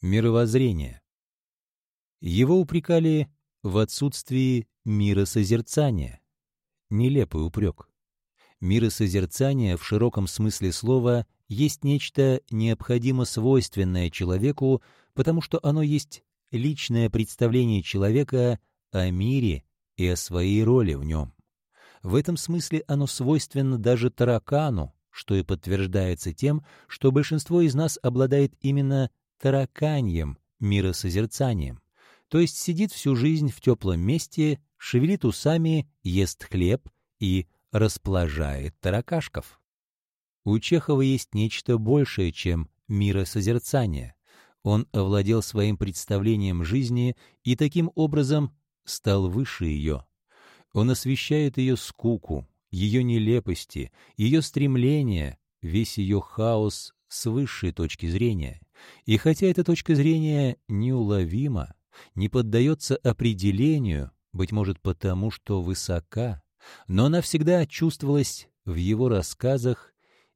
Мировоззрение. Его упрекали в отсутствии миросозерцания. Нелепый упрек. Миросозерцание в широком смысле слова есть нечто необходимо свойственное человеку, потому что оно есть личное представление человека о мире и о своей роли в нем. В этом смысле оно свойственно даже таракану, что и подтверждается тем, что большинство из нас обладает именно тараканьем, миросозерцанием, то есть сидит всю жизнь в теплом месте, шевелит усами, ест хлеб и расплажает таракашков. У Чехова есть нечто большее, чем миросозерцание. Он овладел своим представлением жизни и таким образом стал выше ее. Он освещает ее скуку, ее нелепости, ее стремления, весь ее хаос с высшей точки зрения. И хотя эта точка зрения неуловима, не поддается определению, быть может потому, что высока, но она всегда чувствовалась в его рассказах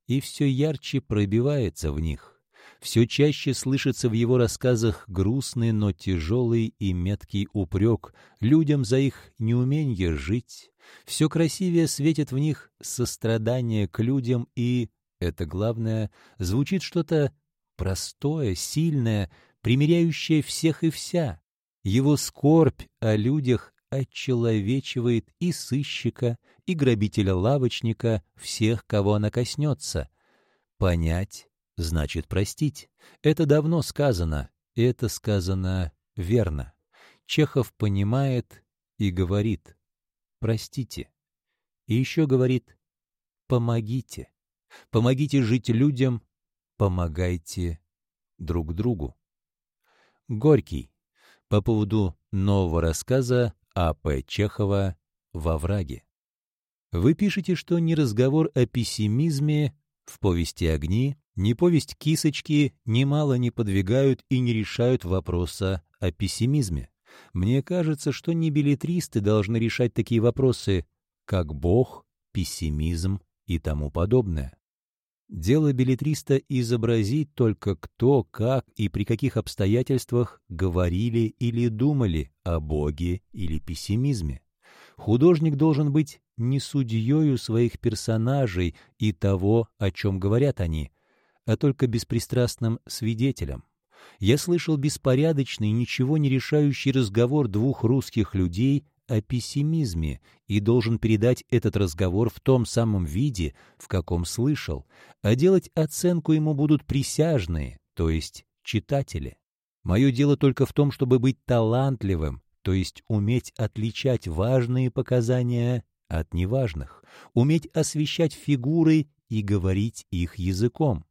и все ярче пробивается в них. Все чаще слышится в его рассказах грустный, но тяжелый и меткий упрек людям за их неумение жить. Все красивее светит в них сострадание к людям и, это главное, звучит что-то простое, сильное, примиряющее всех и вся. Его скорбь о людях отчеловечивает и сыщика, и грабителя-лавочника, всех, кого она коснется. Понять значит простить. Это давно сказано, это сказано верно. Чехов понимает и говорит «простите». И еще говорит «помогите». Помогите жить людям, помогайте друг другу. Горький. По поводу нового рассказа А.П. Чехова «Во враге». Вы пишете, что не разговор о пессимизме в повести «Огни», ни повесть «Кисочки» немало не подвигают и не решают вопроса о пессимизме. Мне кажется, что не билетристы должны решать такие вопросы, как Бог, пессимизм и тому подобное. Дело билетриста изобразить только кто, как и при каких обстоятельствах говорили или думали о Боге или пессимизме. Художник должен быть не судьею своих персонажей и того, о чем говорят они, а только беспристрастным свидетелем. Я слышал беспорядочный, ничего не решающий разговор двух русских людей о пессимизме и должен передать этот разговор в том самом виде, в каком слышал, а делать оценку ему будут присяжные, то есть читатели. Мое дело только в том, чтобы быть талантливым, то есть уметь отличать важные показания от неважных, уметь освещать фигуры и говорить их языком.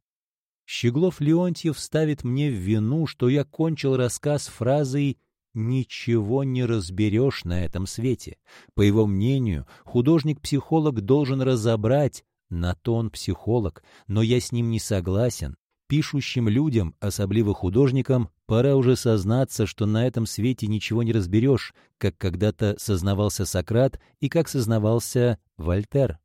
Щеглов Леонтьев ставит мне в вину, что я кончил рассказ фразой «ничего не разберешь на этом свете». По его мнению, художник-психолог должен разобрать, на то он психолог, но я с ним не согласен. Пишущим людям, особливо художникам, пора уже сознаться, что на этом свете ничего не разберешь, как когда-то сознавался Сократ и как сознавался Вольтер.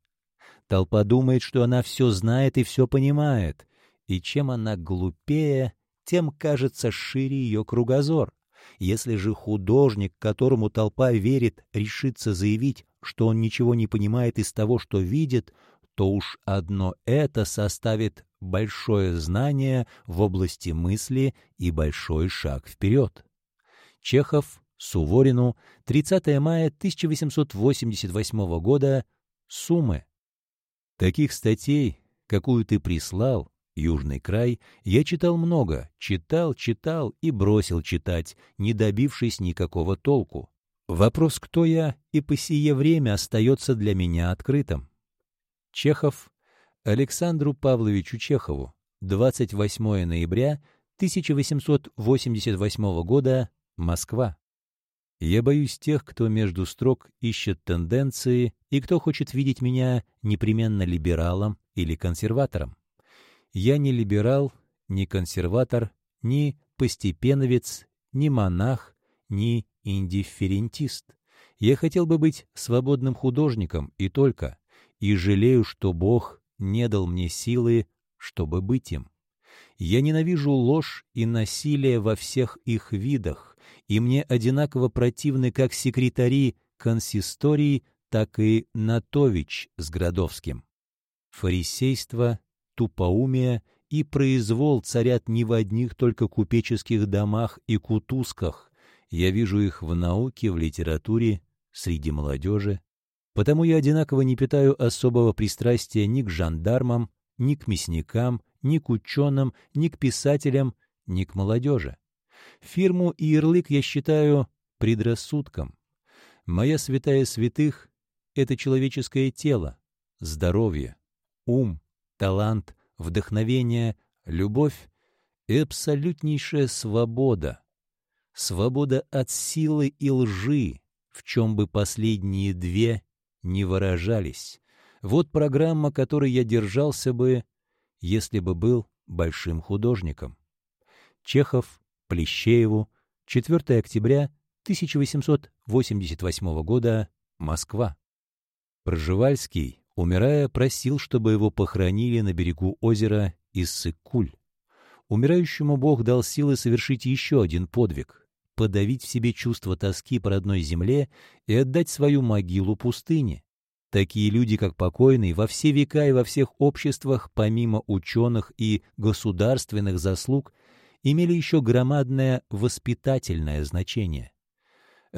Толпа думает, что она все знает и все понимает и чем она глупее, тем, кажется, шире ее кругозор. Если же художник, которому толпа верит, решится заявить, что он ничего не понимает из того, что видит, то уж одно это составит большое знание в области мысли и большой шаг вперед. Чехов, Суворину, 30 мая 1888 года, Сумы. Таких статей, какую ты прислал, Южный край, я читал много, читал, читал и бросил читать, не добившись никакого толку. Вопрос, кто я, и по сие время остается для меня открытым. Чехов Александру Павловичу Чехову, 28 ноября 1888 года, Москва. Я боюсь тех, кто между строк ищет тенденции и кто хочет видеть меня непременно либералом или консерватором. Я не либерал, не консерватор, ни постепеновец, ни монах, ни индифферентист. Я хотел бы быть свободным художником и только, и жалею, что Бог не дал мне силы, чтобы быть им. Я ненавижу ложь и насилие во всех их видах, и мне одинаково противны как секретари консисторий, так и Натович с Градовским. Фарисейство, тупоумие и произвол царят не в одних только купеческих домах и кутузках. Я вижу их в науке, в литературе, среди молодежи. Потому я одинаково не питаю особого пристрастия ни к жандармам, ни к мясникам, ни к ученым, ни к писателям, ни к молодежи. Фирму и ярлык я считаю предрассудком. Моя святая святых — это человеческое тело, здоровье, ум, талант, вдохновение, любовь и абсолютнейшая свобода. Свобода от силы и лжи, в чем бы последние две не выражались. Вот программа, которой я держался бы, если бы был большим художником. Чехов, Плещееву, 4 октября 1888 года, Москва. Пржевальский, умирая, просил, чтобы его похоронили на берегу озера Иссык-Куль. Умирающему Бог дал силы совершить еще один подвиг — подавить в себе чувство тоски по родной земле и отдать свою могилу пустыне. Такие люди, как покойный, во все века и во всех обществах, помимо ученых и государственных заслуг, имели еще громадное воспитательное значение.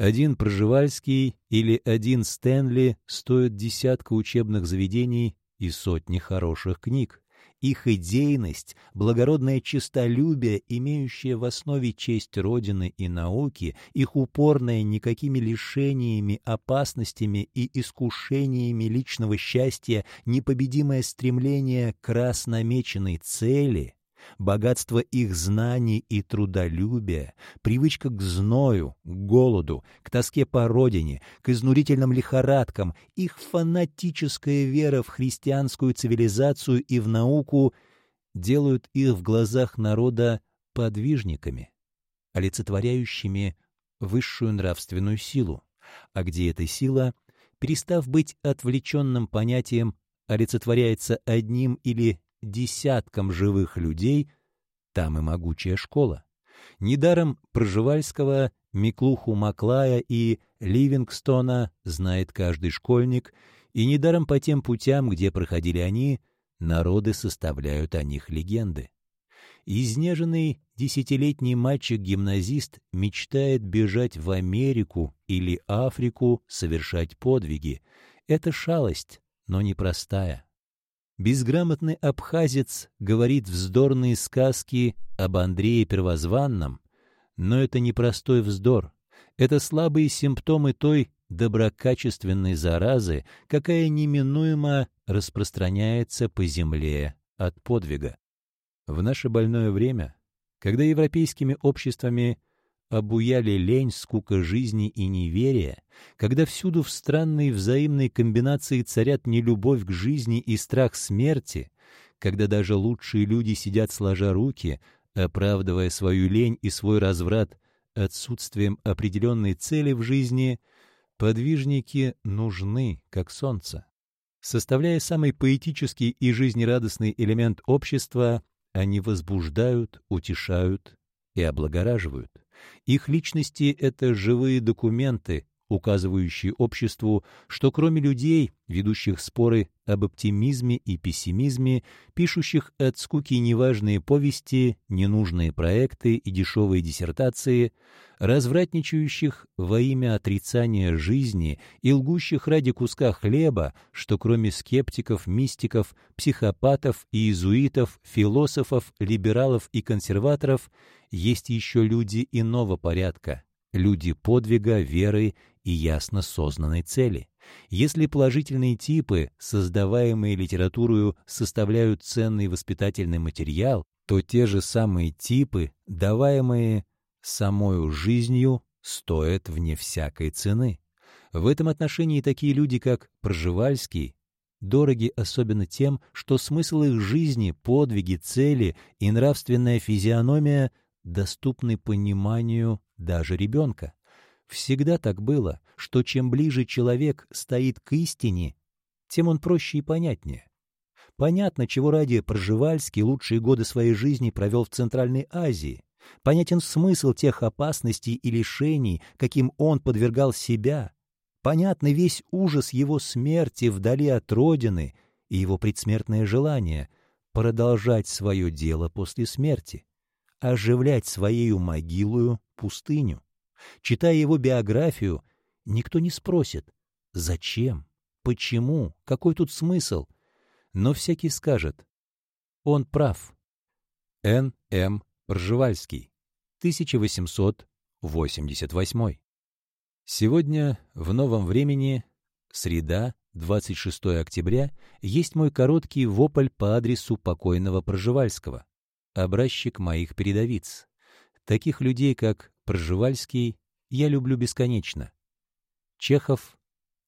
Один Проживальский или один Стэнли стоят десятка учебных заведений и сотни хороших книг. Их идейность, благородное честолюбие, имеющее в основе честь Родины и науки, их упорное никакими лишениями, опасностями и искушениями личного счастья непобедимое стремление к раз намеченной цели — богатство их знаний и трудолюбия, привычка к зною, к голоду, к тоске по родине, к изнурительным лихорадкам, их фанатическая вера в христианскую цивилизацию и в науку делают их в глазах народа подвижниками, олицетворяющими высшую нравственную силу, а где эта сила, перестав быть отвлеченным понятием, олицетворяется одним или десяткам живых людей, там и могучая школа. Недаром Проживальского, Миклуху Маклая и Ливингстона знает каждый школьник, и недаром по тем путям, где проходили они, народы составляют о них легенды. Изнеженный десятилетний мальчик-гимназист мечтает бежать в Америку или Африку, совершать подвиги. Это шалость, но непростая. Безграмотный абхазец говорит вздорные сказки об Андрее Первозванном, но это не простой вздор, это слабые симптомы той доброкачественной заразы, какая неминуемо распространяется по земле от подвига. В наше больное время, когда европейскими обществами обуяли лень, скука жизни и неверие, когда всюду в странной взаимной комбинации царят нелюбовь к жизни и страх смерти, когда даже лучшие люди сидят сложа руки, оправдывая свою лень и свой разврат отсутствием определенной цели в жизни, подвижники нужны, как солнце. Составляя самый поэтический и жизнерадостный элемент общества, они возбуждают, утешают и облагораживают. Их личности — это живые документы, указывающие обществу, что кроме людей, ведущих споры об оптимизме и пессимизме, пишущих от скуки неважные повести, ненужные проекты и дешевые диссертации, развратничающих во имя отрицания жизни и лгущих ради куска хлеба, что кроме скептиков, мистиков, психопатов иезуитов, философов, либералов и консерваторов, есть еще люди иного порядка, люди подвига, веры и ясно сознанной цели. Если положительные типы, создаваемые литературою, составляют ценный воспитательный материал, то те же самые типы, даваемые самою жизнью, стоят вне всякой цены. В этом отношении такие люди, как Пржевальский, дороги особенно тем, что смысл их жизни, подвиги, цели и нравственная физиономия доступны пониманию даже ребенка. Всегда так было, что чем ближе человек стоит к истине, тем он проще и понятнее. Понятно, чего ради Пржевальский лучшие годы своей жизни провел в Центральной Азии. Понятен смысл тех опасностей и лишений, каким он подвергал себя. Понятно весь ужас его смерти вдали от родины и его предсмертное желание продолжать свое дело после смерти, оживлять своею могилою пустыню. Читая его биографию, никто не спросит, зачем, почему, какой тут смысл — но всякий скажет. Он прав. Н. М. Ржевальский, 1888. Сегодня, в новом времени, среда, 26 октября, есть мой короткий вопль по адресу покойного Пржевальского, образчик моих передовиц. Таких людей, как Пржевальский, я люблю бесконечно. Чехов,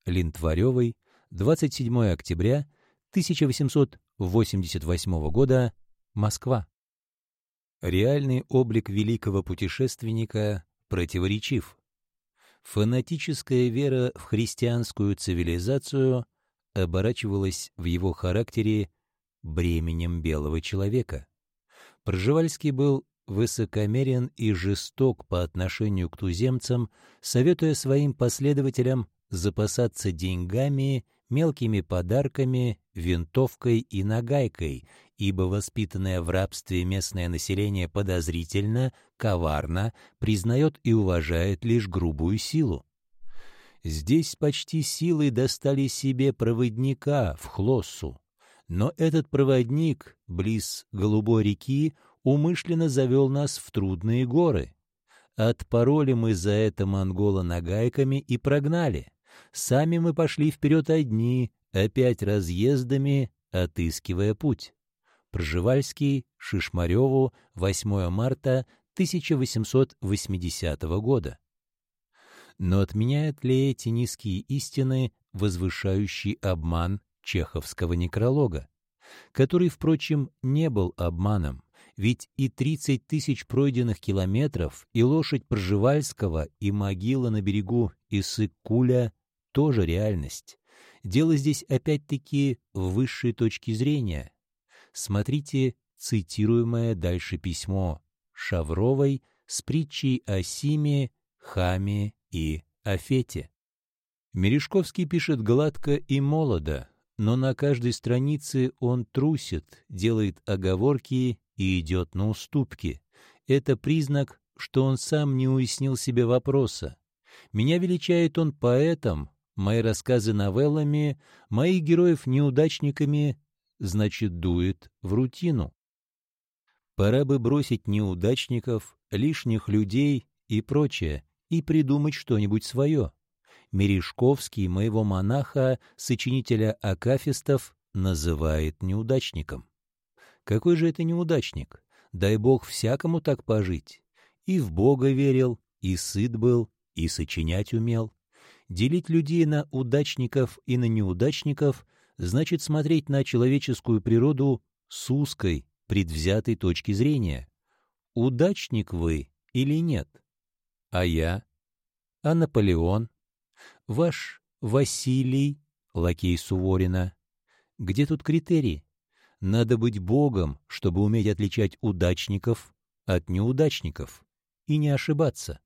Линтваревой, 27 октября 1888 года, Москва. Реальный облик великого путешественника противоречив. Фанатическая вера в христианскую цивилизацию оборачивалась в его характере бременем белого человека. Пржевальский был высокомерен и жесток по отношению к туземцам, советуя своим последователям запасаться деньгами мелкими подарками, винтовкой и нагайкой, ибо воспитанное в рабстве местное население подозрительно, коварно, признает и уважает лишь грубую силу. Здесь почти силой достали себе проводника в Хлоссу, но этот проводник, близ Голубой реки, умышленно завел нас в трудные горы. Отпороли мы за это монгола нагайками и прогнали. Сами мы пошли вперед одни, опять разъездами, отыскивая путь. Пржевальский, Шишмареву, 8 марта 1880 года. Но отменяют ли эти низкие истины возвышающий обман чеховского некролога, который, впрочем, не был обманом, ведь и 30 тысяч пройденных километров, и лошадь Пржевальского, и могила на берегу Иссык-Куля тоже реальность. Дело здесь опять-таки в высшей точке зрения. Смотрите цитируемое дальше письмо Шавровой с притчей о Симе, Хаме и Афете. Мережковский пишет гладко и молодо, но на каждой странице он трусит, делает оговорки и идет на уступки. Это признак, что он сам не уяснил себе вопроса. Меня величает он поэтом, Мои рассказы новеллами, моих героев неудачниками, значит, дует в рутину. Пора бы бросить неудачников, лишних людей и прочее, и придумать что-нибудь свое. Мережковский моего монаха, сочинителя Акафистов, называет неудачником. Какой же это неудачник? Дай бог всякому так пожить. И в Бога верил, и сыт был, и сочинять умел. Делить людей на удачников и на неудачников значит смотреть на человеческую природу с узкой, предвзятой точки зрения. Удачник вы или нет? А я? А Наполеон? Ваш Василий, лакей Суворина? Где тут критерии? Надо быть богом, чтобы уметь отличать удачников от неудачников и не ошибаться.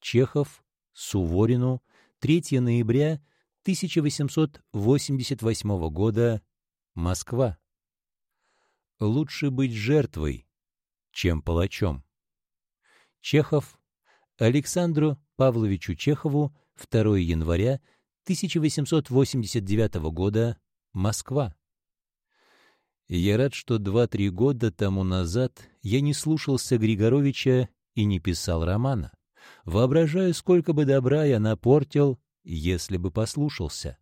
Чехов, Суворину 3 ноября 1888 года, Москва. Лучше быть жертвой, чем палачом. Чехов Александру Павловичу Чехову 2 января 1889 года, Москва. Я рад, что два-три года тому назад я не слушался Григоровича и не писал романа. Воображаю, сколько бы добра я напортил, если бы послушался.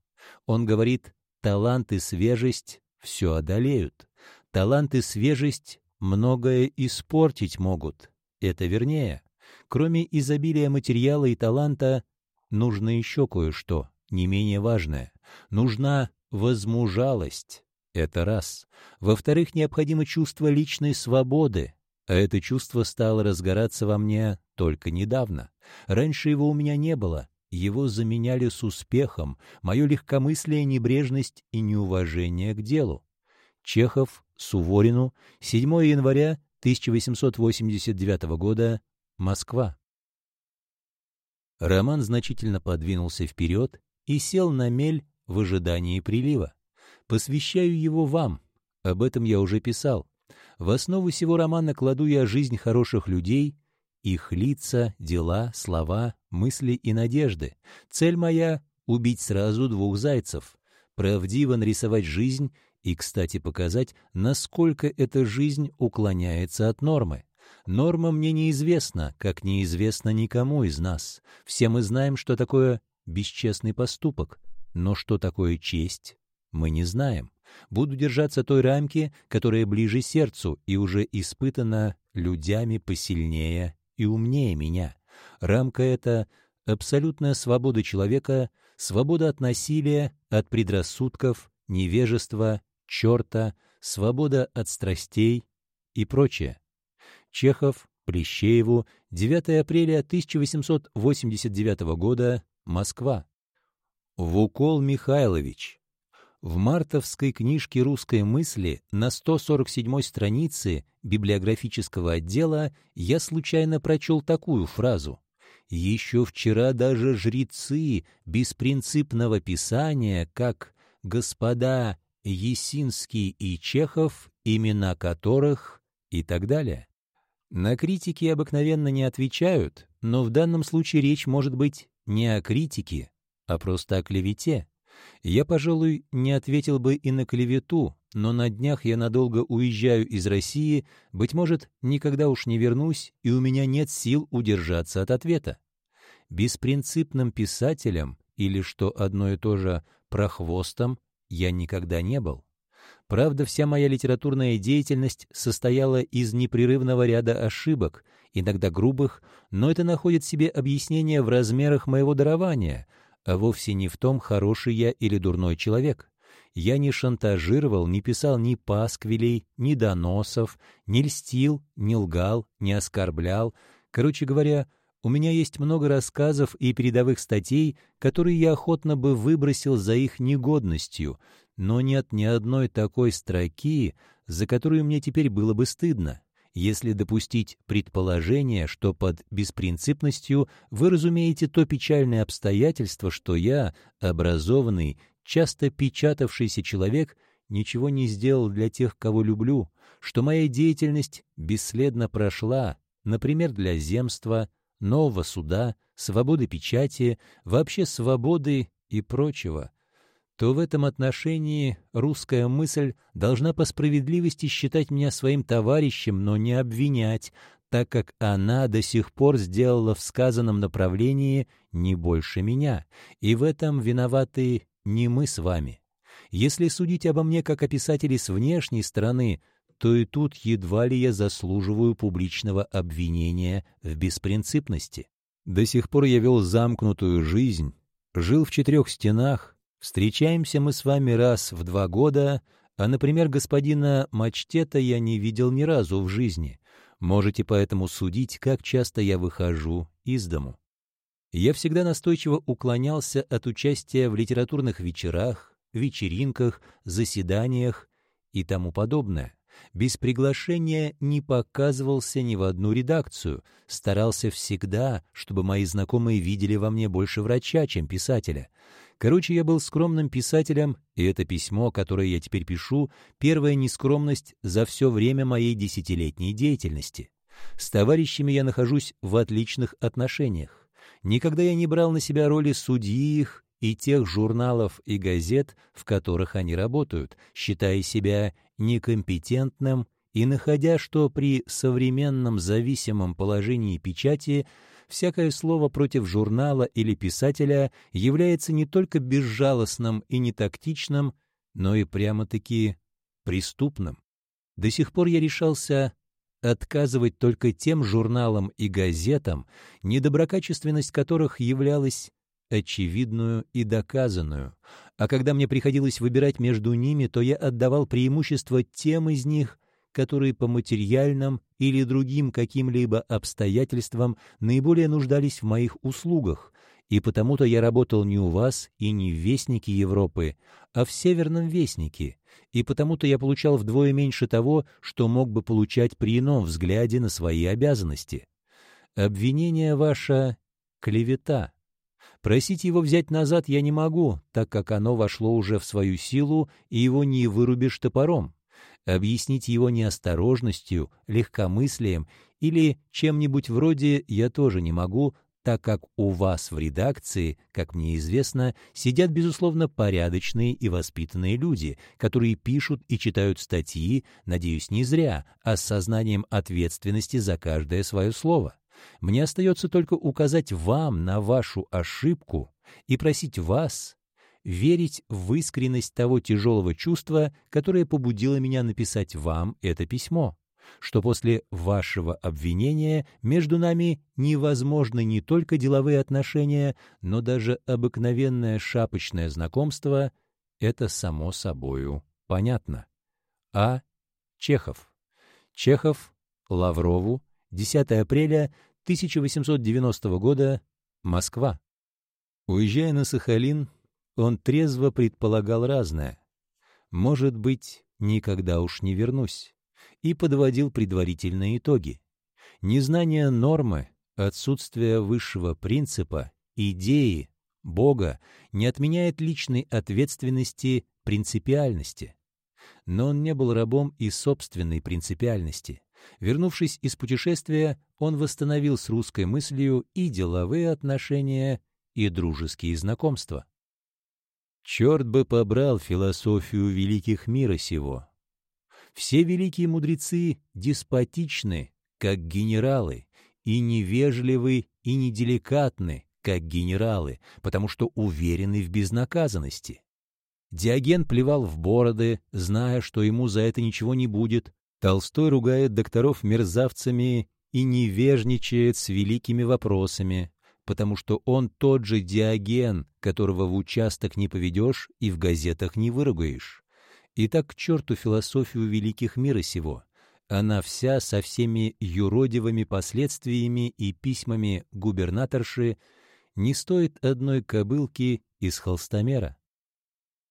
Он говорит, талант и свежесть все одолеют. Талант и свежесть многое испортить могут. Это вернее. Кроме изобилия материала и таланта, нужно еще кое-что, не менее важное. Нужна возмужалость. Это раз. Во-вторых, необходимо чувство личной свободы. А это чувство стало разгораться во мне только недавно. Раньше его у меня не было. Его заменяли с успехом, мое легкомыслие, небрежность и неуважение к делу. Чехов, Суворину, 7 января 1889 года, Москва. Роман значительно подвинулся вперед и сел на мель в ожидании прилива. Посвящаю его вам, об этом я уже писал. В основу всего романа кладу я жизнь хороших людей, их лица, дела, слова, мысли и надежды. Цель моя — убить сразу двух зайцев, правдиво нарисовать жизнь и, кстати, показать, насколько эта жизнь уклоняется от нормы. Норма мне неизвестна, как неизвестна никому из нас. Все мы знаем, что такое бесчестный поступок, но что такое честь, мы не знаем. Буду держаться той рамки, которая ближе сердцу и уже испытана людьми посильнее и умнее меня. Рамка эта — абсолютная свобода человека, свобода от насилия, от предрассудков, невежества, черта, свобода от страстей и прочее. Чехов, Плещееву, 9 апреля 1889 года, Москва. Вукол Михайлович. В мартовской книжке «Русской мысли» на 147 странице библиографического отдела я случайно прочел такую фразу. «Еще вчера даже жрецы беспринципного писания, как господа Есинский и Чехов, имена которых и так далее. На критики обыкновенно не отвечают, но в данном случае речь может быть не о критике, а просто о клевете. Я, пожалуй, не ответил бы и на клевету, но на днях я надолго уезжаю из России, быть может, никогда уж не вернусь, и у меня нет сил удержаться от ответа. Беспринципным писателем, или, что одно и то же, прохвостом, я никогда не был. Правда, вся моя литературная деятельность состояла из непрерывного ряда ошибок, иногда грубых, но это находит себе объяснение в размерах моего дарования, а вовсе не в том, хороший я или дурной человек. Я не шантажировал, не писал ни пасквилей, ни доносов, не льстил, не лгал, не оскорблял. Короче говоря, у меня есть много рассказов и передовых статей, которые я охотно бы выбросил за их негодностью, но нет ни одной такой строки, за которую мне теперь было бы стыдно, если допустить предположение, что под беспринципностью вы разумеете то печальное обстоятельство, что я, образованный, часто печатавшийся человек, ничего не сделал для тех, кого люблю, что моя деятельность бесследно прошла, например, для земства, нового суда, свободы печати, вообще свободы и прочего, то в этом отношении русская мысль должна по справедливости считать меня своим товарищем, но не обвинять, так как она до сих пор сделала в сказанном направлении не больше меня, и в этом виноваты не мы с вами. Если судить обо мне как о писателе с внешней стороны, то и тут едва ли я заслуживаю публичного обвинения в беспринципности. До сих пор я вел замкнутую жизнь, жил в четырех стенах, Встречаемся мы с вами раз в два года, а, например, господина Мачтета я не видел ни разу в жизни. Можете поэтому судить, как часто я выхожу из дому. Я всегда настойчиво уклонялся от участия в литературных вечерах, вечеринках, заседаниях и тому подобное. Без приглашения не показывался ни в одну редакцию, старался всегда, чтобы мои знакомые видели во мне больше врача, чем писателя. Короче, я был скромным писателем, и это письмо, которое я теперь пишу, первая нескромность за все время моей десятилетней деятельности. С товарищами я нахожусь в отличных отношениях. Никогда я не брал на себя роли судьи их и тех журналов и газет, в которых они работают, считая себя некомпетентным и находя, что при современном зависимом положении печати всякое слово против журнала или писателя является не только безжалостным и нетактичным, но и прямо-таки преступным. До сих пор я решался отказывать только тем журналам и газетам, недоброкачественность которых являлась очевидную и доказанную, а когда мне приходилось выбирать между ними, то я отдавал преимущество тем из них, которые по материальным или другим каким-либо обстоятельствам наиболее нуждались в моих услугах, и потому-то я работал не у вас и не в Вестнике Европы, а в Северном Вестнике, и потому-то я получал вдвое меньше того, что мог бы получать при ином взгляде на свои обязанности. Обвинение ваше — клевета. Просить его взять назад я не могу, так как оно вошло уже в свою силу, и его не вырубишь топором. Объяснить его неосторожностью, легкомыслием или чем-нибудь вроде я тоже не могу, так как у вас в редакции, как мне известно, сидят, безусловно, порядочные и воспитанные люди, которые пишут и читают статьи, надеюсь, не зря, а с сознанием ответственности за каждое свое слово. Мне остается только указать вам на вашу ошибку и просить вас верить в искренность того тяжелого чувства, которое побудило меня написать вам это письмо, что после вашего обвинения между нами невозможны не только деловые отношения, но даже обыкновенное шапочное знакомство, это само собою понятно. А. Чехов. Чехов Лаврову 10 апреля 1890 года, Москва. Уезжая на Сахалин, он трезво предполагал разное. «Может быть, никогда уж не вернусь», и подводил предварительные итоги. Незнание нормы, отсутствие высшего принципа, идеи, Бога не отменяет личной ответственности, принципиальности. Но он не был рабом и собственной принципиальности. Вернувшись из путешествия, он восстановил с русской мыслью и деловые отношения, и дружеские знакомства. Черт бы побрал философию великих мира сего. Все великие мудрецы деспотичны, как генералы, и невежливы, и неделикатны, как генералы, потому что уверены в безнаказанности. Диоген плевал в бороды, зная, что ему за это ничего не будет, Толстой ругает докторов мерзавцами и невежничает с великими вопросами, потому что он тот же Диоген, которого в участок не поведешь и в газетах не выругаешь. И так к черту философию великих мира сего. Она вся со всеми юродивыми последствиями и письмами губернаторши не стоит одной кобылки из холстомера.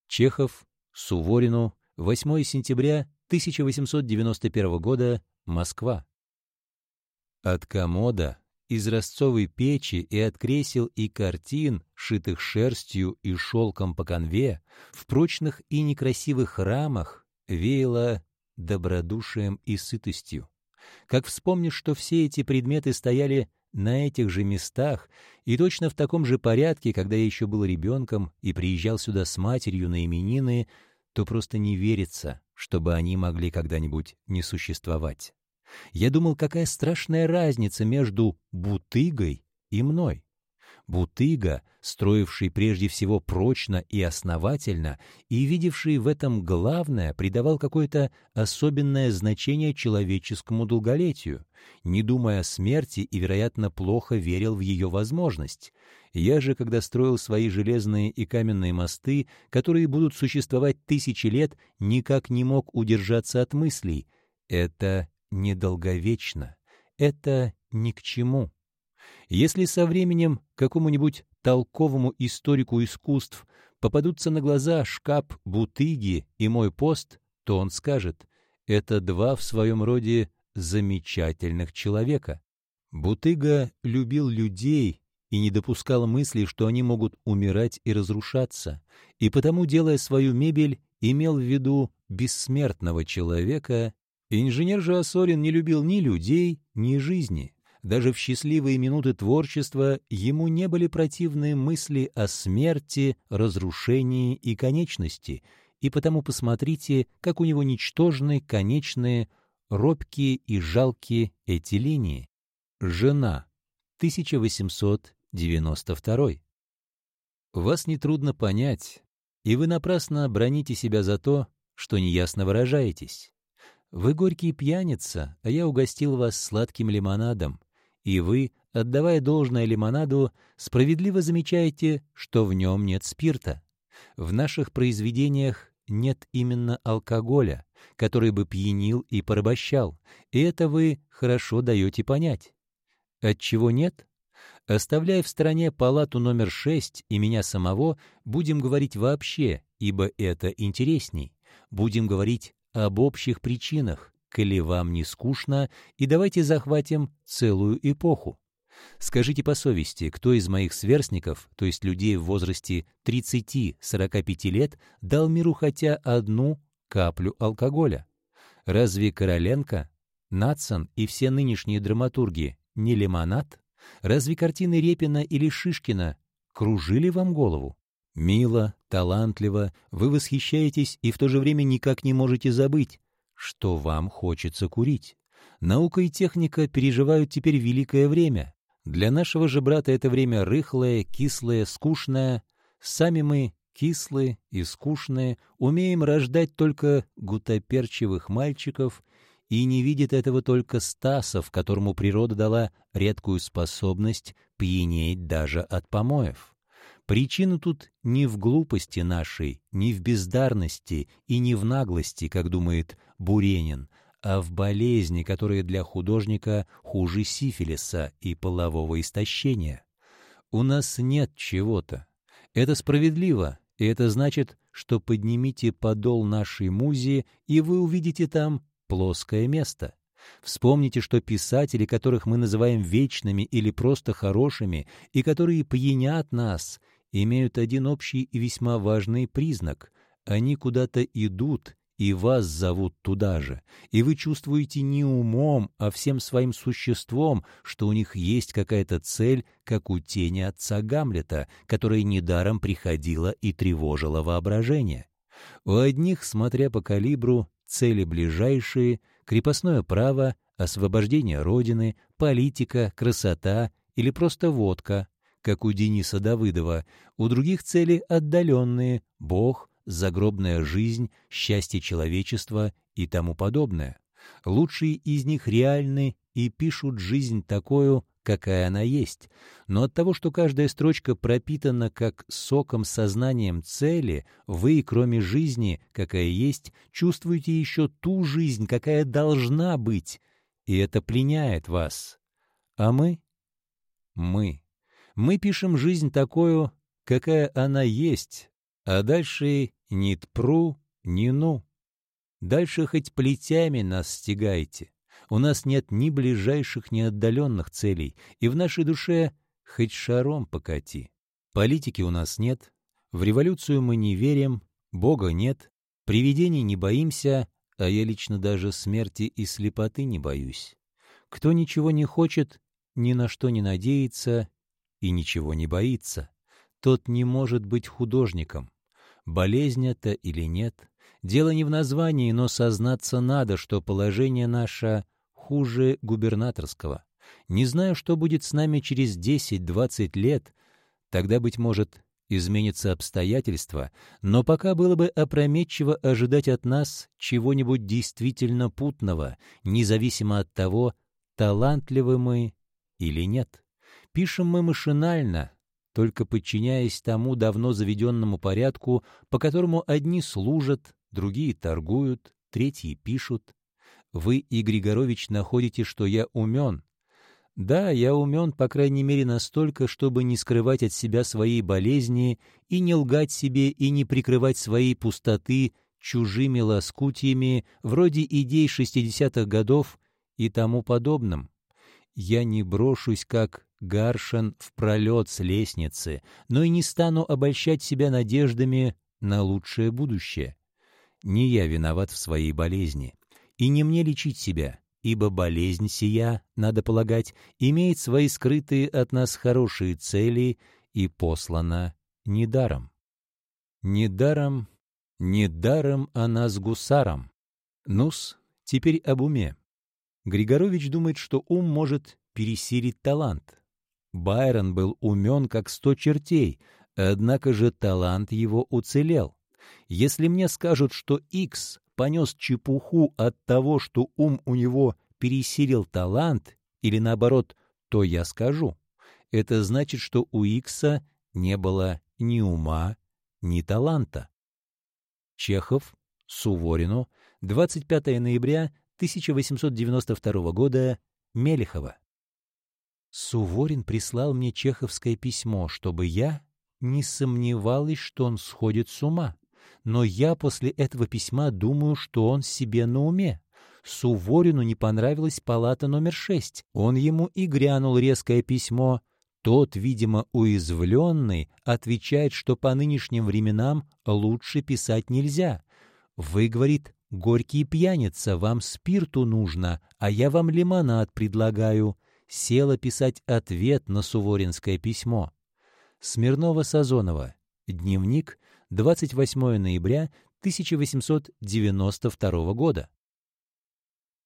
Чехов, Суворину, 8 сентября 1891 года, Москва. От комода, из ростцовой печи и от кресел и картин, шитых шерстью и шелком по конве, в прочных и некрасивых рамах веяло добродушием и сытостью. Как вспомнишь, что все эти предметы стояли на этих же местах и точно в таком же порядке, когда я еще был ребенком и приезжал сюда с матерью на именины, то просто не верится, чтобы они могли когда-нибудь не существовать. Я думал, какая страшная разница между Бутыгой и мной. Бутыга, строивший прежде всего прочно и основательно, и видевший в этом главное, придавал какое-то особенное значение человеческому долголетию, не думая о смерти и, вероятно, плохо верил в ее возможность. Я же, когда строил свои железные и каменные мосты, которые будут существовать тысячи лет, никак не мог удержаться от мыслей. Это недолговечно, это ни к чему. Если со временем какому-нибудь толковому историку искусств попадутся на глаза шкаф Бутыги и мой пост, то он скажет, это два в своем роде замечательных человека. Бутыга любил людей и не допускал мысли, что они могут умирать и разрушаться, и потому, делая свою мебель, имел в виду бессмертного человека. Инженер же Осорин не любил ни людей, ни жизни. Даже в счастливые минуты творчества ему не были противны мысли о смерти, разрушении и конечности, и потому посмотрите, как у него ничтожны, конечные, робкие и жалкие эти линии. Жена. 1892. Вас нетрудно понять, и вы напрасно броните себя за то, что неясно выражаетесь. Вы горький пьяница, а я угостил вас сладким лимонадом и вы, отдавая должное лимонаду, справедливо замечаете, что в нем нет спирта. В наших произведениях нет именно алкоголя, который бы пьянил и порабощал, и это вы хорошо даете понять. Отчего нет? Оставляя в стороне палату номер 6 и меня самого, будем говорить вообще, ибо это интересней. Будем говорить об общих причинах, коли вам не скучно, и давайте захватим целую эпоху. Скажите по совести, кто из моих сверстников, то есть людей в возрасте 30-45 лет, дал миру хотя одну каплю алкоголя? Разве Короленко, Натсон и все нынешние драматурги не лимонад? Разве картины Репина или Шишкина кружили вам голову? Мило, талантливо, вы восхищаетесь и в то же время никак не можете забыть, что вам хочется курить. Наука и техника переживают теперь великое время. Для нашего же брата это время рыхлое, кислое, скучное. Сами мы, кислые и скучные, умеем рождать только гутоперчивых мальчиков, и не видит этого только Стасов, которому природа дала редкую способность пьянеть даже от помоев. Причина тут не в глупости нашей, не в бездарности и не в наглости, как думает Буренин, а в болезни, которая для художника хуже сифилиса и полового истощения. У нас нет чего-то. Это справедливо, и это значит, что поднимите подол нашей музе, и вы увидите там плоское место. Вспомните, что писатели, которых мы называем вечными или просто хорошими, и которые пьянят нас, имеют один общий и весьма важный признак. Они куда-то идут, и вас зовут туда же, и вы чувствуете не умом, а всем своим существом, что у них есть какая-то цель, как у тени отца Гамлета, которая недаром приходила и тревожила воображение. У одних, смотря по калибру, цели ближайшие, крепостное право, освобождение Родины, политика, красота или просто водка, как у Дениса Давыдова, у других цели отдаленные – Бог, загробная жизнь, счастье человечества и тому подобное. Лучшие из них реальны и пишут жизнь такую, какая она есть. Но от того, что каждая строчка пропитана как соком сознанием цели, вы, кроме жизни, какая есть, чувствуете еще ту жизнь, какая должна быть, и это пленяет вас. А мы? Мы. Мы пишем жизнь такую, какая она есть, а дальше ни тпру, ни ну. Дальше хоть плетями нас стегайте. У нас нет ни ближайших, ни отдаленных целей, и в нашей душе хоть шаром покати. Политики у нас нет, в революцию мы не верим, Бога нет, привидений не боимся, а я лично даже смерти и слепоты не боюсь. Кто ничего не хочет, ни на что не надеется и ничего не боится, тот не может быть художником. Болезнь это или нет, дело не в названии, но сознаться надо, что положение наше хуже губернаторского. Не знаю, что будет с нами через 10-20 лет, тогда, быть может, изменятся обстоятельства, но пока было бы опрометчиво ожидать от нас чего-нибудь действительно путного, независимо от того, талантливы мы или нет. Пишем мы машинально, только подчиняясь тому давно заведенному порядку, по которому одни служат, другие торгуют, третьи пишут. Вы, Игорь Григорович, находите, что я умен. Да, я умен, по крайней мере, настолько, чтобы не скрывать от себя своей болезни и не лгать себе и не прикрывать своей пустоты чужими лоскутьями, вроде идей шестидесятых годов и тому подобным. Я не брошусь, как Гаршин в пролет с лестницы, но и не стану обольщать себя надеждами на лучшее будущее. Не я виноват в своей болезни, и не мне лечить себя, ибо болезнь сия, надо полагать, имеет свои скрытые от нас хорошие цели и послана недаром. Недаром, недаром она с гусаром. Нус, теперь об уме. Григорович думает, что ум может пересилить талант. Байрон был умен, как сто чертей, однако же талант его уцелел. Если мне скажут, что Икс понес чепуху от того, что ум у него пересилил талант, или наоборот, то я скажу. Это значит, что у Икса не было ни ума, ни таланта. Чехов, Суворину, 25 ноября 1892 года, Мелехова. Суворин прислал мне чеховское письмо, чтобы я не сомневалась, что он сходит с ума. Но я после этого письма думаю, что он себе на уме. Суворину не понравилась палата номер шесть. Он ему и грянул резкое письмо. Тот, видимо, уязвленный, отвечает, что по нынешним временам лучше писать нельзя. Вы, говорит, горький пьяница, вам спирту нужно, а я вам лимонад предлагаю. Села писать ответ на суворинское письмо. Смирнова-Сазонова. Дневник. 28 ноября 1892 года.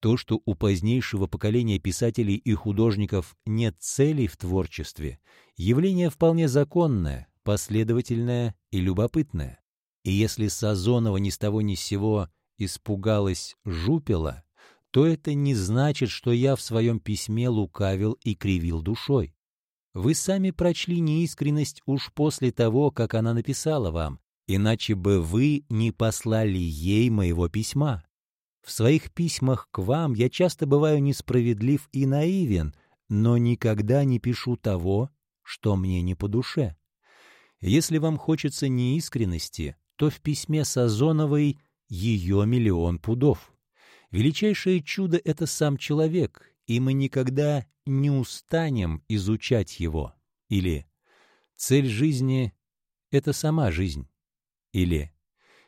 То, что у позднейшего поколения писателей и художников нет целей в творчестве, явление вполне законное, последовательное и любопытное. И если Сазонова ни с того ни с сего испугалась жупела, то это не значит, что я в своем письме лукавил и кривил душой. Вы сами прочли неискренность уж после того, как она написала вам, иначе бы вы не послали ей моего письма. В своих письмах к вам я часто бываю несправедлив и наивен, но никогда не пишу того, что мне не по душе. Если вам хочется неискренности, то в письме Сазоновой ее миллион пудов. Величайшее чудо — это сам человек, и мы никогда не устанем изучать его. Или «Цель жизни — это сама жизнь». Или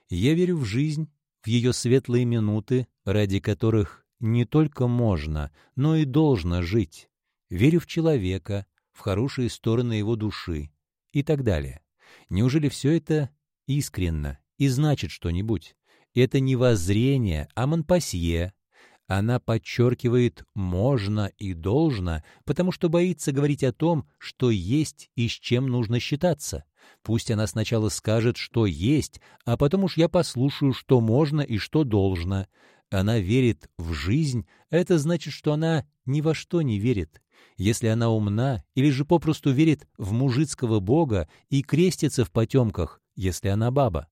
«Я верю в жизнь, в ее светлые минуты, ради которых не только можно, но и должно жить. Верю в человека, в хорошие стороны его души и так далее. Неужели все это искренно и значит что-нибудь? Это не воззрение, а Монпасье. Она подчеркивает «можно» и «должно», потому что боится говорить о том, что есть и с чем нужно считаться. Пусть она сначала скажет, что есть, а потом уж я послушаю, что можно и что должно. Она верит в жизнь, это значит, что она ни во что не верит. Если она умна, или же попросту верит в мужицкого бога и крестится в потемках, если она баба.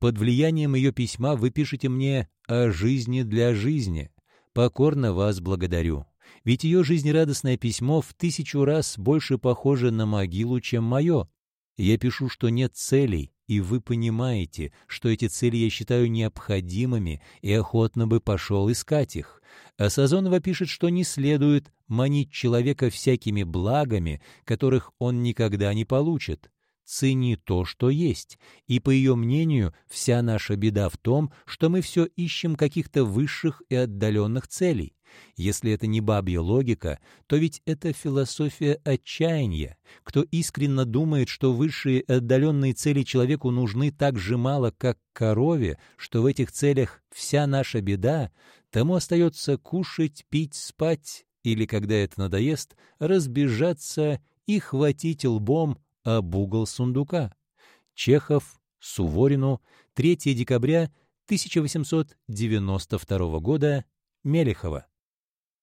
Под влиянием ее письма вы пишете мне о жизни для жизни. Покорно вас благодарю. Ведь ее жизнерадостное письмо в тысячу раз больше похоже на могилу, чем мое. Я пишу, что нет целей, и вы понимаете, что эти цели я считаю необходимыми и охотно бы пошел искать их. А Сазонова пишет, что не следует манить человека всякими благами, которых он никогда не получит цени то, что есть, и, по ее мнению, вся наша беда в том, что мы все ищем каких-то высших и отдаленных целей. Если это не бабья логика, то ведь это философия отчаяния. Кто искренне думает, что высшие отдаленные цели человеку нужны так же мало, как корове, что в этих целях вся наша беда, тому остается кушать, пить, спать, или, когда это надоест, разбежаться и хватить лбом об угол сундука. Чехов, Суворину, 3 декабря 1892 года, Мелехова.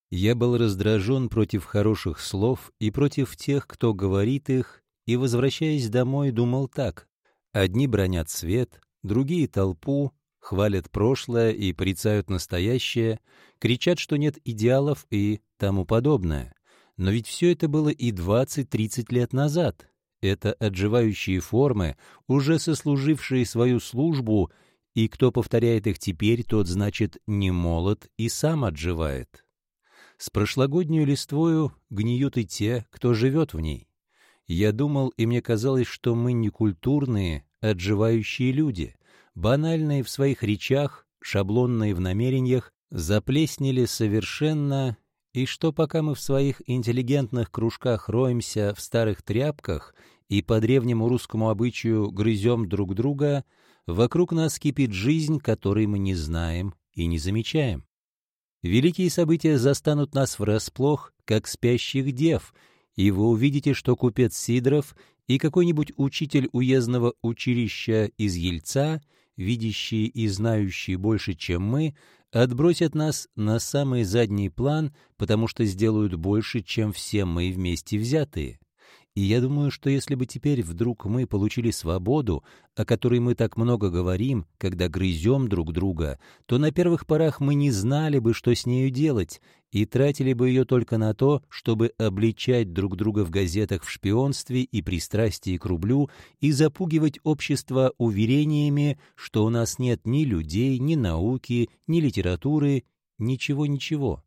Я был раздражен против хороших слов и против тех, кто говорит их, и, возвращаясь домой, думал так. Одни бронят свет, другие — толпу, хвалят прошлое и порицают настоящее, кричат, что нет идеалов и тому подобное. Но ведь все это было и 20-30 лет назад. Это отживающие формы, уже сослужившие свою службу, и кто повторяет их теперь, тот, значит, не молод и сам отживает. С прошлогоднюю листвою гниют и те, кто живет в ней. Я думал, и мне казалось, что мы не культурные, отживающие люди, банальные в своих речах, шаблонные в намерениях, заплеснели совершенно и что пока мы в своих интеллигентных кружках роемся в старых тряпках и по древнему русскому обычаю грызем друг друга, вокруг нас кипит жизнь, которой мы не знаем и не замечаем. Великие события застанут нас врасплох, как спящих дев, и вы увидите, что купец Сидоров и какой-нибудь учитель уездного училища из Ельца, видящие и знающие больше, чем мы, отбросят нас на самый задний план, потому что сделают больше, чем все мы вместе взятые. И я думаю, что если бы теперь вдруг мы получили свободу, о которой мы так много говорим, когда грызем друг друга, то на первых порах мы не знали бы, что с нею делать, и тратили бы ее только на то, чтобы обличать друг друга в газетах в шпионстве и пристрастии к рублю и запугивать общество уверениями, что у нас нет ни людей, ни науки, ни литературы, ничего-ничего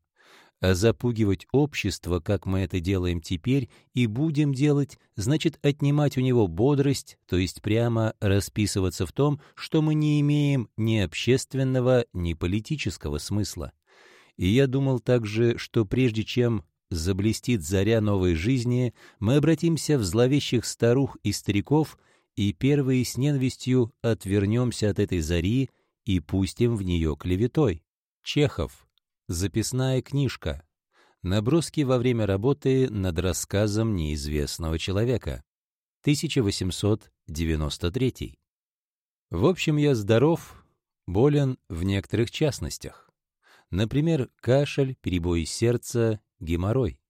а запугивать общество, как мы это делаем теперь и будем делать, значит отнимать у него бодрость, то есть прямо расписываться в том, что мы не имеем ни общественного, ни политического смысла. И я думал также, что прежде чем заблестит заря новой жизни, мы обратимся в зловещих старух и стариков и первые с ненавистью отвернемся от этой зари и пустим в нее клеветой. Чехов. Записная книжка. Наброски во время работы над рассказом неизвестного человека. 1893. В общем, я здоров, болен в некоторых частностях. Например, кашель, перебои сердца, геморрой.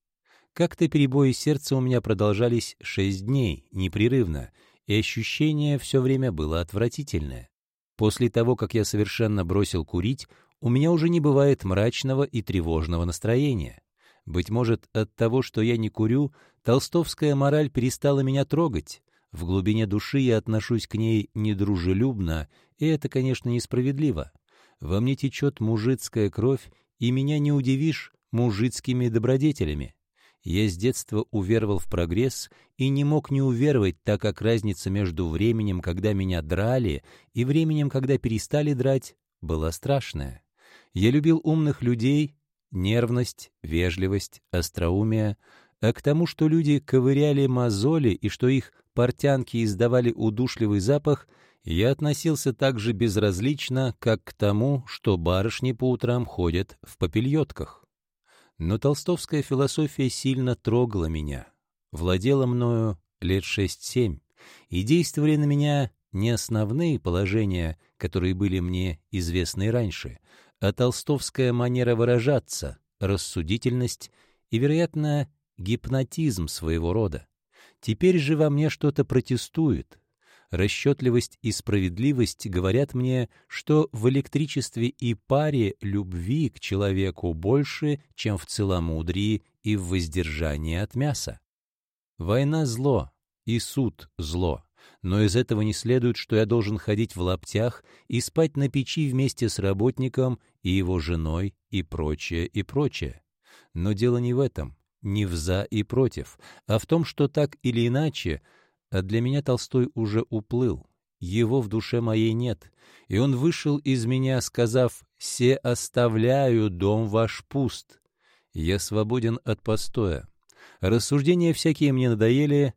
Как-то перебои сердца у меня продолжались 6 дней, непрерывно, и ощущение все время было отвратительное. После того, как я совершенно бросил курить, у меня уже не бывает мрачного и тревожного настроения. Быть может, от того, что я не курю, толстовская мораль перестала меня трогать. В глубине души я отношусь к ней недружелюбно, и это, конечно, несправедливо. Во мне течет мужицкая кровь, и меня не удивишь мужицкими добродетелями. Я с детства уверовал в прогресс и не мог не уверовать, так как разница между временем, когда меня драли, и временем, когда перестали драть, была страшная. Я любил умных людей, нервность, вежливость, остроумие, а к тому, что люди ковыряли мозоли и что их портянки издавали удушливый запах, я относился так же безразлично, как к тому, что барышни по утрам ходят в попельотках. Но толстовская философия сильно трогала меня, владела мною лет шесть-семь, и действовали на меня не основные положения, которые были мне известны раньше, а толстовская манера выражаться, рассудительность и, вероятно, гипнотизм своего рода. Теперь же во мне что-то протестует. Расчетливость и справедливость говорят мне, что в электричестве и паре любви к человеку больше, чем в целомудрии и в воздержании от мяса. Война — зло, и суд — зло но из этого не следует, что я должен ходить в лаптях и спать на печи вместе с работником и его женой и прочее, и прочее. Но дело не в этом, не в «за» и «против», а в том, что так или иначе, а для меня Толстой уже уплыл, его в душе моей нет, и он вышел из меня, сказав «Се оставляю, дом ваш пуст». Я свободен от постоя. Рассуждения всякие мне надоели,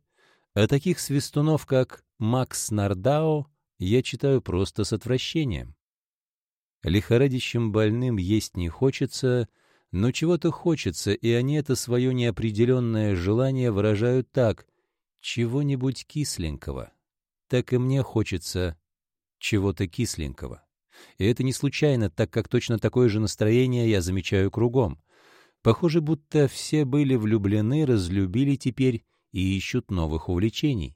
а таких свистунов, как Макс Нардао я читаю просто с отвращением. Лихорадящим больным есть не хочется, но чего-то хочется, и они это свое неопределенное желание выражают так — чего-нибудь кисленького. Так и мне хочется чего-то кисленького. И это не случайно, так как точно такое же настроение я замечаю кругом. Похоже, будто все были влюблены, разлюбили теперь и ищут новых увлечений.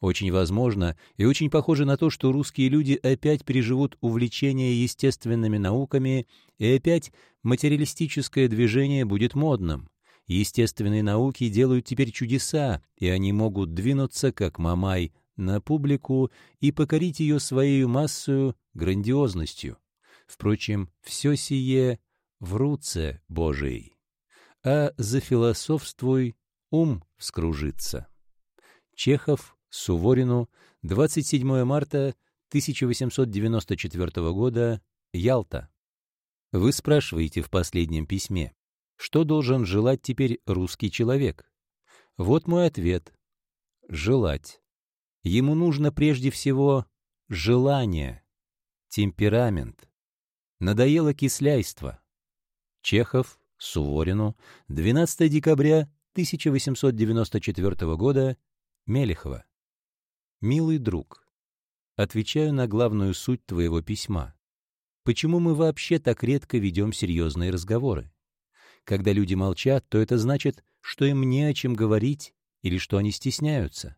Очень возможно и очень похоже на то, что русские люди опять переживут увлечение естественными науками, и опять материалистическое движение будет модным. Естественные науки делают теперь чудеса, и они могут двинуться, как Мамай, на публику и покорить ее своей массою грандиозностью. Впрочем, все сие в руце Божией. А зафилософствуй, ум вскружится. Чехов Суворину, 27 марта 1894 года, Ялта. Вы спрашиваете в последнем письме, что должен желать теперь русский человек? Вот мой ответ. Желать. Ему нужно прежде всего желание, темперамент. Надоело кисляйство. Чехов, Суворину, 12 декабря 1894 года, Мелехова. «Милый друг, отвечаю на главную суть твоего письма. Почему мы вообще так редко ведем серьезные разговоры? Когда люди молчат, то это значит, что им не о чем говорить или что они стесняются?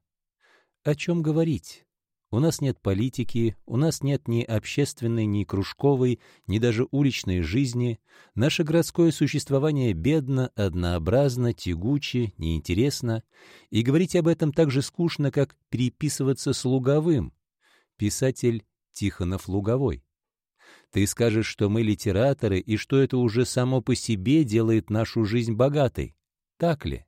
О чем говорить? У нас нет политики, у нас нет ни общественной, ни кружковой, ни даже уличной жизни. Наше городское существование бедно, однообразно, тягуче, неинтересно. И говорить об этом так же скучно, как переписываться с Луговым. Писатель Тихонов Луговой. Ты скажешь, что мы литераторы, и что это уже само по себе делает нашу жизнь богатой. Так ли?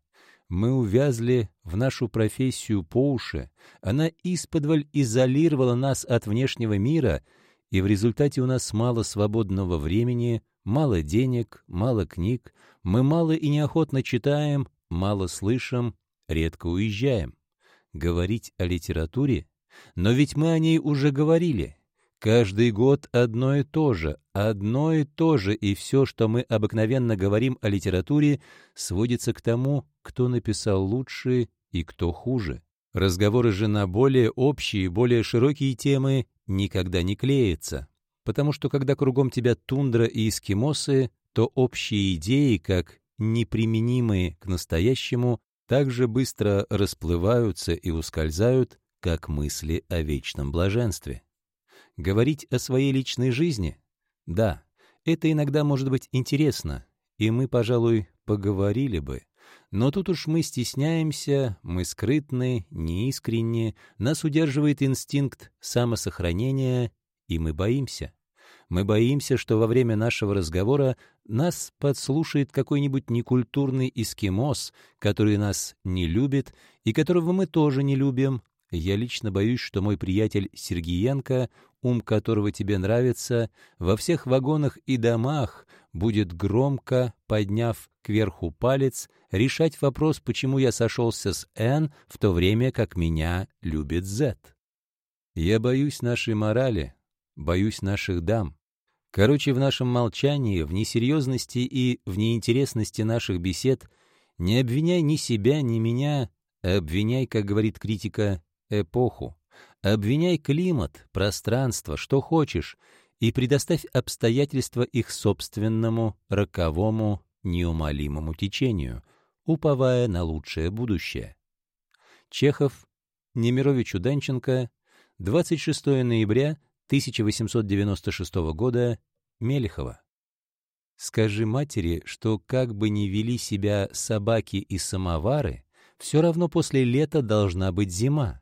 Мы увязли в нашу профессию по уши, она исподволь изолировала нас от внешнего мира, и в результате у нас мало свободного времени, мало денег, мало книг, мы мало и неохотно читаем, мало слышим, редко уезжаем. Говорить о литературе? Но ведь мы о ней уже говорили. Каждый год одно и то же, одно и то же, и все, что мы обыкновенно говорим о литературе, сводится к тому, кто написал лучше и кто хуже. Разговоры же на более общие, более широкие темы никогда не клеятся, потому что когда кругом тебя тундра и эскимосы, то общие идеи, как неприменимые к настоящему, так же быстро расплываются и ускользают, как мысли о вечном блаженстве. Говорить о своей личной жизни? Да, это иногда может быть интересно, и мы, пожалуй, поговорили бы. Но тут уж мы стесняемся, мы скрытны, неискренни, нас удерживает инстинкт самосохранения, и мы боимся. Мы боимся, что во время нашего разговора нас подслушает какой-нибудь некультурный эскимос, который нас не любит и которого мы тоже не любим. Я лично боюсь, что мой приятель Сергиенко, ум которого тебе нравится, во всех вагонах и домах будет громко, подняв кверху палец, решать вопрос, почему я сошелся с Н, в то время как меня любит З. Я боюсь нашей морали, боюсь наших дам. Короче, в нашем молчании, в несерьезности и в неинтересности наших бесед не обвиняй ни себя, ни меня, а обвиняй, как говорит критика, эпоху. Обвиняй климат, пространство, что хочешь, и предоставь обстоятельства их собственному, роковому, неумолимому течению, уповая на лучшее будущее. Чехов, Немировичу Данченко, 26 ноября 1896 года, Мелехова. Скажи матери, что как бы ни вели себя собаки и самовары, все равно после лета должна быть зима,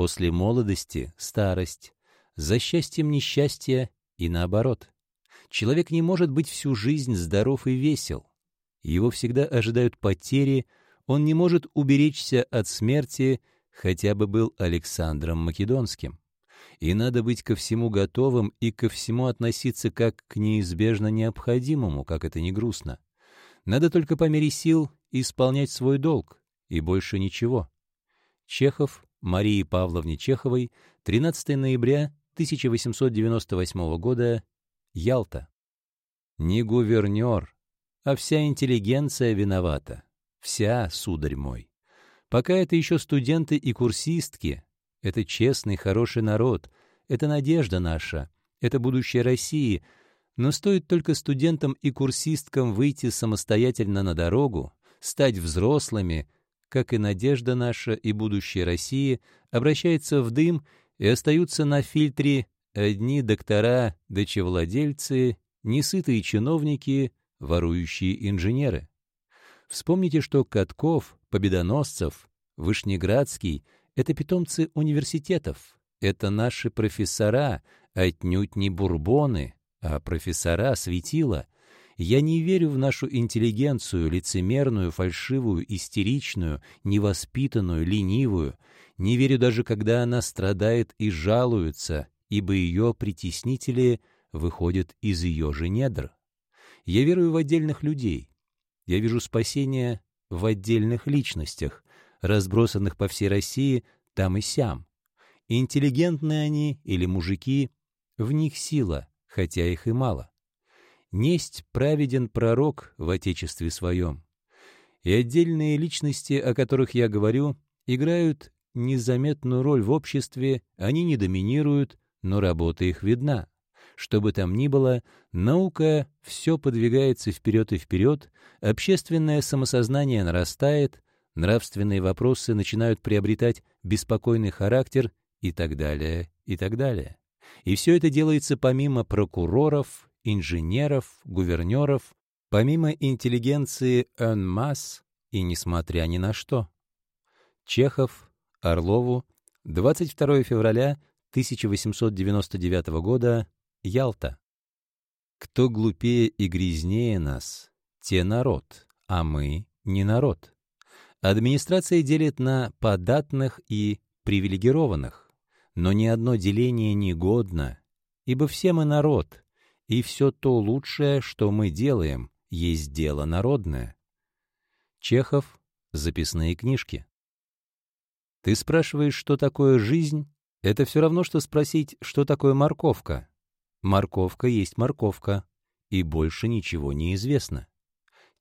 после молодости — старость, за счастьем несчастье и наоборот. Человек не может быть всю жизнь здоров и весел. Его всегда ожидают потери, он не может уберечься от смерти, хотя бы был Александром Македонским. И надо быть ко всему готовым и ко всему относиться как к неизбежно необходимому, как это не грустно. Надо только по мере сил исполнять свой долг, и больше ничего. Чехов Марии Павловне Чеховой 13 ноября 1898 года, Ялта. Не гувернер, а вся интеллигенция виновата. Вся, сударь мой. Пока это еще студенты и курсистки, это честный, хороший народ, это надежда наша, это будущее России, но стоит только студентам и курсисткам выйти самостоятельно на дорогу, стать взрослыми, как и надежда наша и будущее России, обращается в дым и остаются на фильтре одни доктора, дочевладельцы, несытые чиновники, ворующие инженеры. Вспомните, что Катков, Победоносцев, Вышнеградский — это питомцы университетов, это наши профессора, отнюдь не бурбоны, а профессора светила. Я не верю в нашу интеллигенцию, лицемерную, фальшивую, истеричную, невоспитанную, ленивую — не верю даже, когда она страдает и жалуется, ибо ее притеснители выходят из ее же недр. Я верую в отдельных людей. Я вижу спасение в отдельных личностях, разбросанных по всей России там и сям. Интеллигентные они или мужики, в них сила, хотя их и мало. Несть праведен пророк в Отечестве своем. И отдельные личности, о которых я говорю, играют незаметную роль в обществе, они не доминируют, но работа их видна. Что бы там ни было, наука все подвигается вперед и вперед, общественное самосознание нарастает, нравственные вопросы начинают приобретать беспокойный характер и так далее, и так далее. И все это делается помимо прокуроров, инженеров, гувернеров, помимо интеллигенции en masse и несмотря ни на что. Чехов, Орлову, 22 февраля 1899 года, Ялта. Кто глупее и грязнее нас, те народ, а мы не народ. Администрация делит на податных и привилегированных, но ни одно деление не годно, ибо все мы народ, и все то лучшее, что мы делаем, есть дело народное. Чехов. Записные книжки. Ты спрашиваешь, что такое жизнь? Это все равно, что спросить, что такое морковка. Морковка есть морковка, и больше ничего не известно.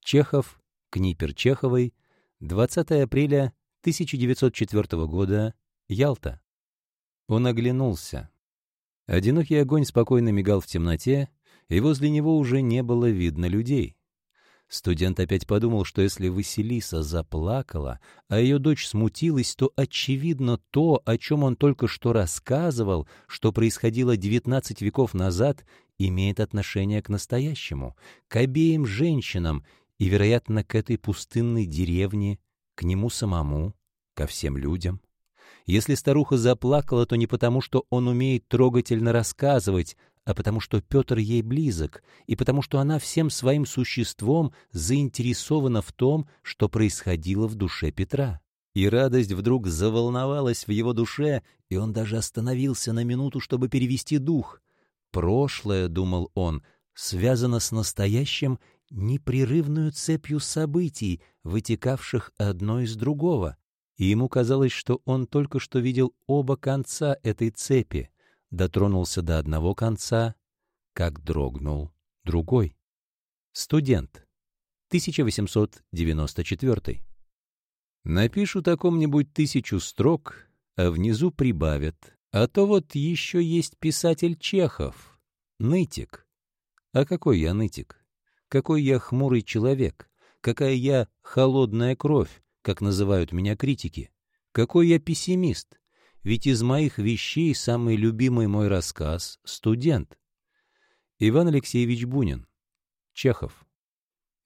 Чехов, Книпер Чеховой, 20 апреля 1904 года, Ялта. Он оглянулся. Одинокий огонь спокойно мигал в темноте, и возле него уже не было видно людей. Студент опять подумал, что если Василиса заплакала, а ее дочь смутилась, то, очевидно, то, о чем он только что рассказывал, что происходило девятнадцать веков назад, имеет отношение к настоящему, к обеим женщинам и, вероятно, к этой пустынной деревне, к нему самому, ко всем людям. Если старуха заплакала, то не потому, что он умеет трогательно рассказывать, а потому что Петр ей близок, и потому что она всем своим существом заинтересована в том, что происходило в душе Петра. И радость вдруг заволновалась в его душе, и он даже остановился на минуту, чтобы перевести дух. Прошлое, — думал он, — связано с настоящим непрерывную цепью событий, вытекавших одно из другого. И ему казалось, что он только что видел оба конца этой цепи, дотронулся до одного конца, как дрогнул другой. Студент. 1894. Напишу таком-нибудь тысячу строк, а внизу прибавят. А то вот еще есть писатель Чехов. Нытик. А какой я нытик? Какой я хмурый человек? Какая я холодная кровь, как называют меня критики? Какой я пессимист? Ведь из моих вещей самый любимый мой рассказ — «Студент». Иван Алексеевич Бунин. Чехов.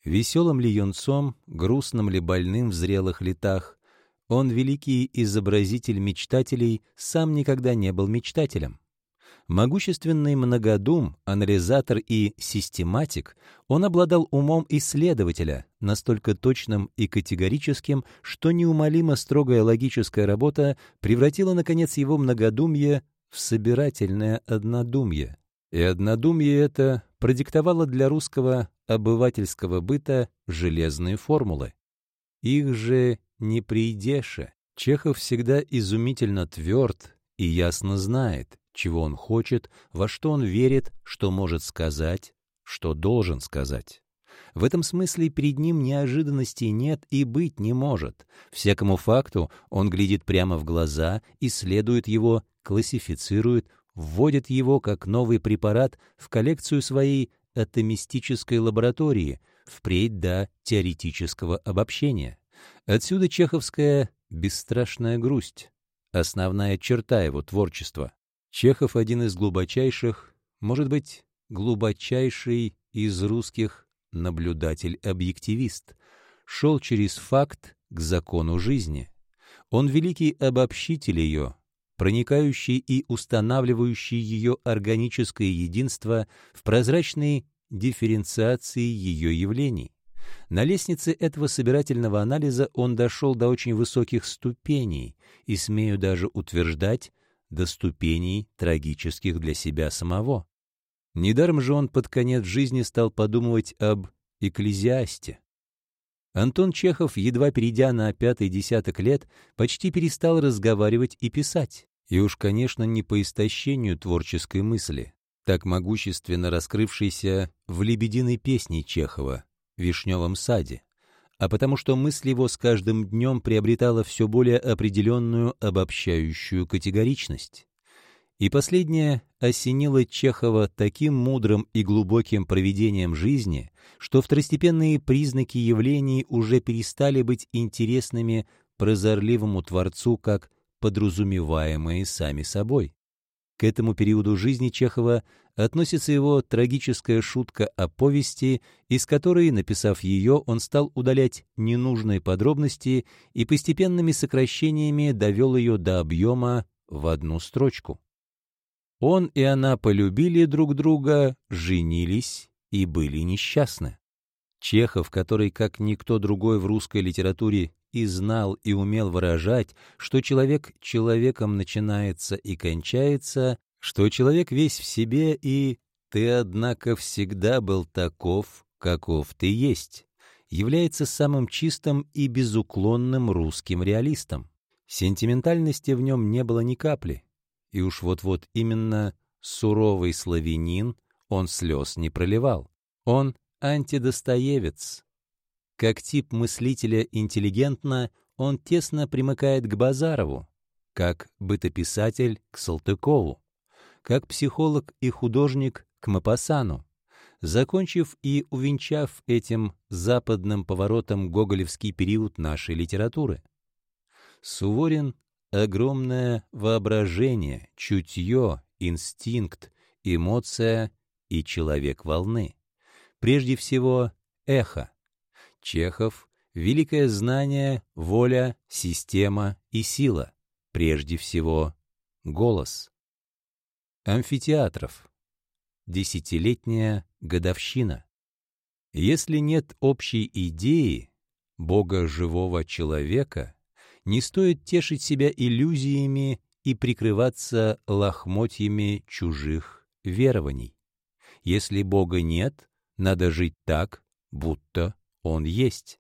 Веселым ли юнцом, грустным ли больным в зрелых летах, он, великий изобразитель мечтателей, сам никогда не был мечтателем. Могущественный многодум, анализатор и систематик, он обладал умом исследователя, настолько точным и категорическим, что неумолимо строгая логическая работа превратила, наконец, его многодумье в собирательное однодумье. И однодумье это продиктовало для русского обывательского быта железные формулы. Их же не придеше. Чехов всегда изумительно тверд и ясно знает, чего он хочет, во что он верит, что может сказать, что должен сказать. В этом смысле перед ним неожиданностей нет и быть не может. Всякому факту он глядит прямо в глаза, исследует его, классифицирует, вводит его как новый препарат в коллекцию своей атомистической лаборатории, впредь до теоретического обобщения. Отсюда чеховская «бесстрашная грусть», основная черта его творчества. Чехов один из глубочайших, может быть, глубочайший из русских наблюдатель-объективист, шел через факт к закону жизни. Он великий обобщитель ее, проникающий и устанавливающий ее органическое единство в прозрачной дифференциации ее явлений. На лестнице этого собирательного анализа он дошел до очень высоких ступеней, и, смею даже утверждать, до ступеней трагических для себя самого. Недаром же он под конец жизни стал подумывать об экклезиасте. Антон Чехов, едва перейдя на пятый десяток лет, почти перестал разговаривать и писать. И уж, конечно, не по истощению творческой мысли, так могущественно раскрывшейся в «Лебединой песне» Чехова, «Вишневом саде», а потому что мысль его с каждым днем приобретала все более определенную обобщающую категоричность. И последнее осенило Чехова таким мудрым и глубоким проведением жизни, что второстепенные признаки явлений уже перестали быть интересными прозорливому Творцу как подразумеваемые сами собой. К этому периоду жизни Чехова относится его трагическая шутка о повести, из которой, написав ее, он стал удалять ненужные подробности и постепенными сокращениями довел ее до объема в одну строчку. Он и она полюбили друг друга, женились и были несчастны. Чехов, который, как никто другой в русской литературе, и знал и умел выражать, что человек человеком начинается и кончается, что человек весь в себе и «ты, однако, всегда был таков, каков ты есть», является самым чистым и безуклонным русским реалистом. Сентиментальности в нем не было ни капли, и уж вот-вот именно суровый славянин он слез не проливал. Он антидостоевец. Как тип мыслителя интеллигентно, он тесно примыкает к Базарову, как бытописатель к Салтыкову, как психолог и художник к Мапасану. Закончив и увенчав этим западным поворотом гоголевский период нашей литературы. Суворин — огромное воображение, чутье, инстинкт, эмоция и человек волны. Прежде всего, эхо. Чехов — великое знание, воля, система и сила. Прежде всего, голос. Амфитеатров. Десятилетняя годовщина. Если нет общей идеи, Бога живого человека, не стоит тешить себя иллюзиями и прикрываться лохмотьями чужих верований. Если Бога нет, надо жить так, будто Он есть.